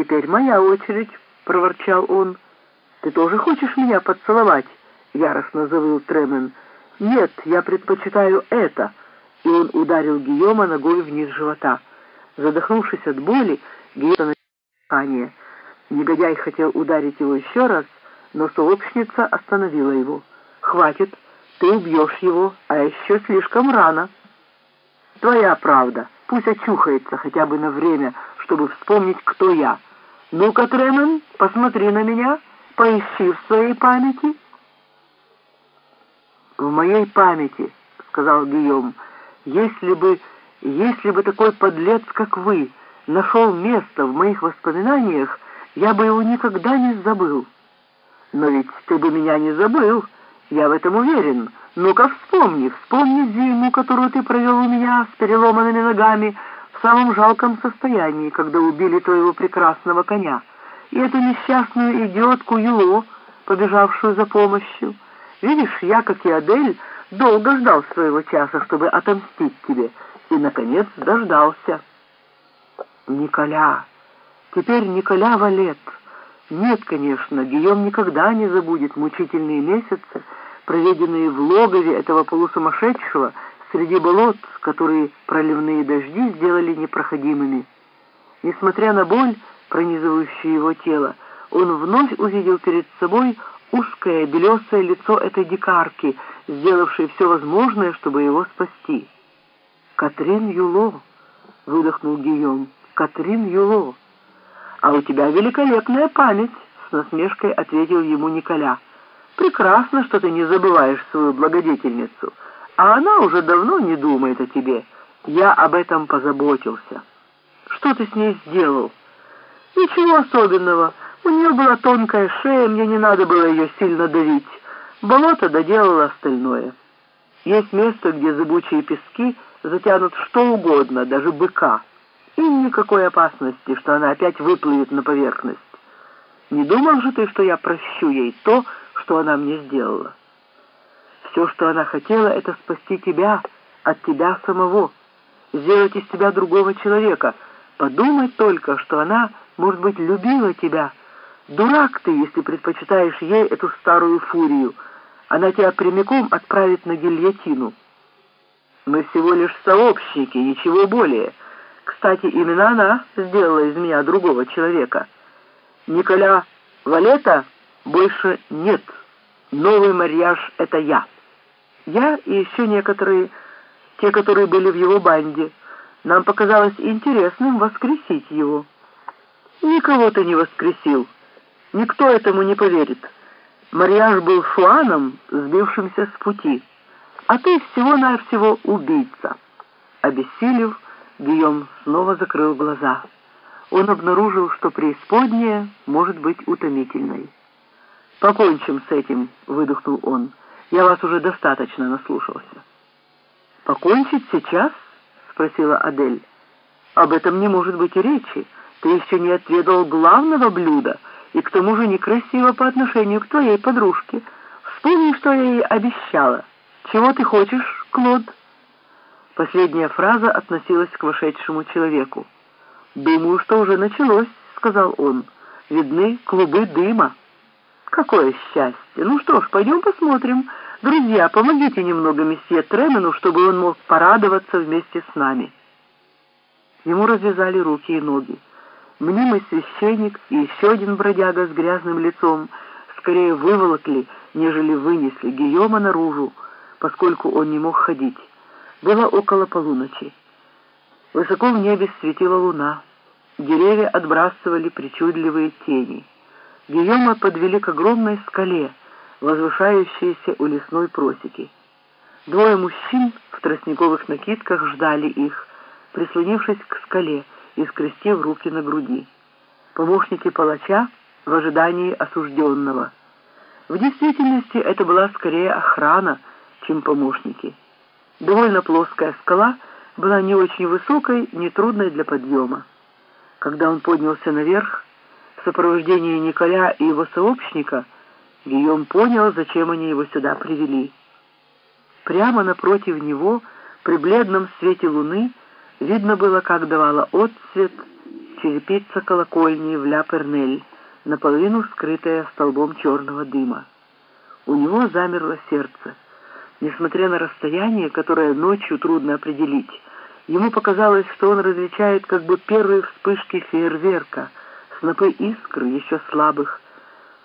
«Теперь моя очередь», — проворчал он. «Ты тоже хочешь меня поцеловать?» — яростно завыл Тремен. «Нет, я предпочитаю это!» И он ударил Гийома ногой вниз живота. Задохнувшись от боли, Гийома дыхание. Негодяй хотел ударить его еще раз, но сообщница остановила его. «Хватит, ты убьешь его, а еще слишком рано». «Твоя правда, пусть очухается хотя бы на время, чтобы вспомнить, кто я. Ну-ка, Тремен, посмотри на меня, поищи в своей памяти». «В моей памяти», — сказал Гийом, — «если бы, если бы такой подлец, как вы, нашел место в моих воспоминаниях, я бы его никогда не забыл». «Но ведь ты бы меня не забыл, я в этом уверен. Ну-ка вспомни, вспомни зиму, которую ты провел у меня с переломанными ногами в самом жалком состоянии, когда убили твоего прекрасного коня, и эту несчастную идиотку Юло, побежавшую за помощью». Видишь, я, как и Адель, долго ждал своего часа, чтобы отомстить тебе, и, наконец, дождался. Николя, теперь Николя Валет. Нет, конечно, Гийом никогда не забудет мучительные месяцы, проведенные в логове этого полусумасшедшего среди болот, которые проливные дожди сделали непроходимыми. Несмотря на боль, пронизывающую его тело, он вновь увидел перед собой узкое белесое лицо этой дикарки, сделавшей все возможное, чтобы его спасти. «Катрин Юло!» — выдохнул Гийом. «Катрин Юло!» «А у тебя великолепная память!» — с насмешкой ответил ему Николя. «Прекрасно, что ты не забываешь свою благодетельницу, а она уже давно не думает о тебе. Я об этом позаботился. Что ты с ней сделал?» «Ничего особенного». У нее была тонкая шея, мне не надо было ее сильно давить. Болото доделало остальное. Есть место, где зыбучие пески затянут что угодно, даже быка. И никакой опасности, что она опять выплывет на поверхность. Не думал же ты, что я прощу ей то, что она мне сделала? Все, что она хотела, это спасти тебя от тебя самого, сделать из тебя другого человека. Подумать только, что она, может быть, любила тебя, Дурак ты, если предпочитаешь ей эту старую фурию. Она тебя прямиком отправит на гильотину. Мы всего лишь сообщники, ничего более. Кстати, именно она сделала из меня другого человека. Николя Валета больше нет. Новый марьяж — это я. Я и еще некоторые, те, которые были в его банде. Нам показалось интересным воскресить его. Никого ты не воскресил. Никто этому не поверит. Марьяж был шуаном, сбившимся с пути, а ты всего-навсего убийца. Обессилев, Гийом снова закрыл глаза. Он обнаружил, что преисподняя может быть утомительной. «Покончим с этим», — выдохнул он. «Я вас уже достаточно наслушался». «Покончить сейчас?» — спросила Адель. «Об этом не может быть и речи. Ты еще не отведал главного блюда — и к тому же некрасиво по отношению к твоей подружке. Вспомни, что я ей обещала. Чего ты хочешь, Клод?» Последняя фраза относилась к вошедшему человеку. «Думаю, что уже началось», — сказал он. «Видны клубы дыма». «Какое счастье! Ну что ж, пойдем посмотрим. Друзья, помогите немного месье Тремену, чтобы он мог порадоваться вместе с нами». Ему развязали руки и ноги мнимый священник и еще один бродяга с грязным лицом скорее выволокли, нежели вынесли Гийома наружу, поскольку он не мог ходить. Было около полуночи. Высоко в небе светила луна. Деревья отбрасывали причудливые тени. Гийома подвели к огромной скале, возвышающейся у лесной просеки. Двое мужчин в тростниковых накидках ждали их, прислонившись к скале, и скрестив руки на груди. Помощники палача в ожидании осужденного. В действительности это была скорее охрана, чем помощники. Довольно плоская скала была не очень высокой, не трудной для подъема. Когда он поднялся наверх, в сопровождении Николя и его сообщника, Гийом понял, зачем они его сюда привели. Прямо напротив него, при бледном свете луны, Видно было, как давала отцвет черепица колокольни в Ля-Пернель, наполовину скрытая столбом черного дыма. У него замерло сердце. Несмотря на расстояние, которое ночью трудно определить, ему показалось, что он различает как бы первые вспышки фейерверка, снопы искр, еще слабых,